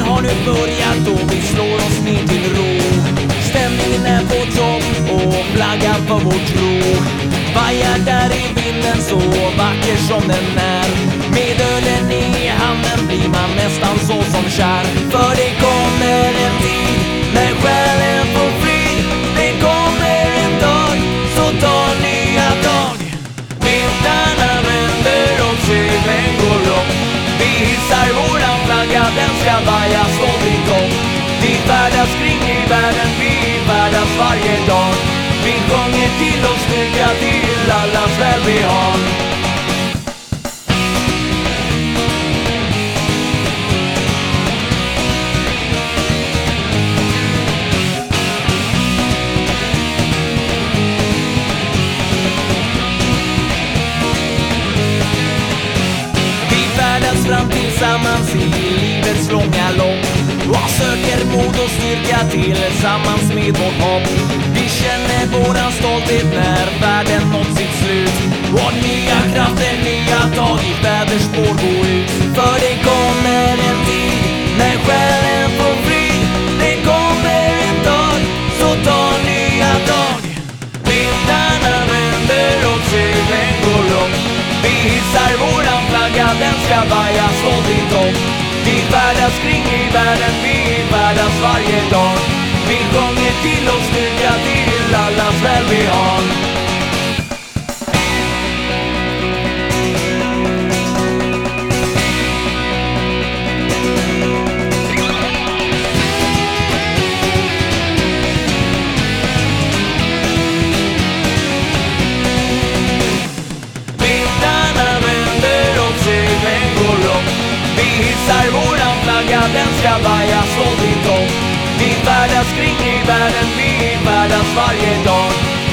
har nu börjat och vi slår oss ner till ro. Stämningen är på topp och flaggan för vår tro. Vajar där i vinden så vacker som den är. Världen, vi färdas varje dag. Vi sjunger till oss snygga till allas välbehag. Färdas fram tillsammans i livets långa lopp och söker mod och styrka tillsammans med vårt hopp. Vi känner våran stolthet när världen nått sitt slut och nya krafter, nya tag i väderspår gå ut. För det kommer en tid när själen får frid. Det kommer en dag, så ta nya tag. Vindarna vänder och seglen går långt. Vi hissar våran ska vaja stolt i topp. Vi färdas kring i världen, vi färdas varje dag. Vi sjunger till oss styrka till allas välbehag. Hissar våran flagga, den ska vaja stolt i topp. Vi färdas kring i världen, vi färdas varje dag.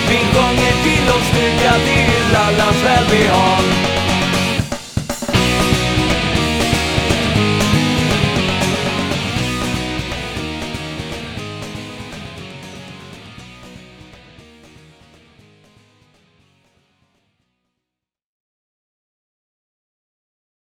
Vi sjunger till oss styrka till allas välbehag.